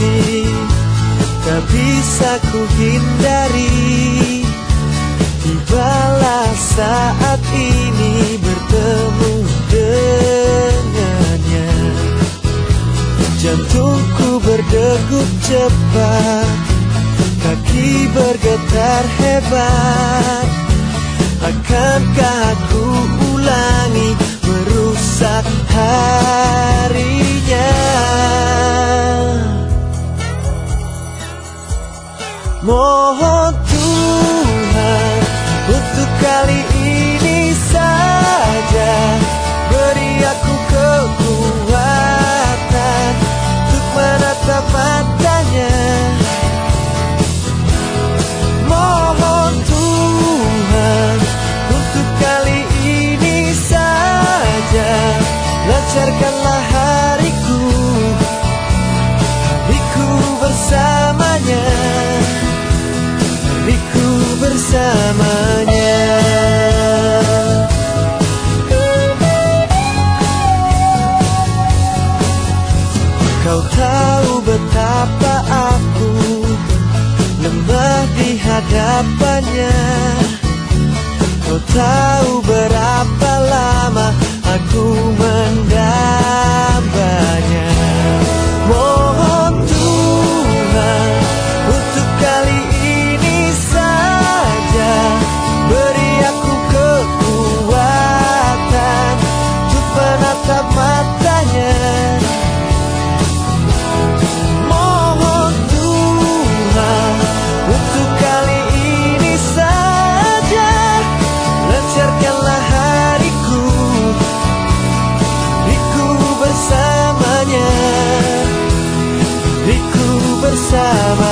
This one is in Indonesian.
hati Tak bisa ku hindari Tibalah saat ini bertemu dengannya. Jantungku berdegup cepat Kaki bergetar hebat. Akankah aku ulangi Mohon Tuhan untuk kali ini saja Beri aku kekuatan untuk menatap matanya. Mohon Tuhan untuk kali ini saja Lancarkanlah bersamanya. Kau tahu betapa aku lemah di hadapannya. Kau tahu berapa lama aku mendapat diriku bersama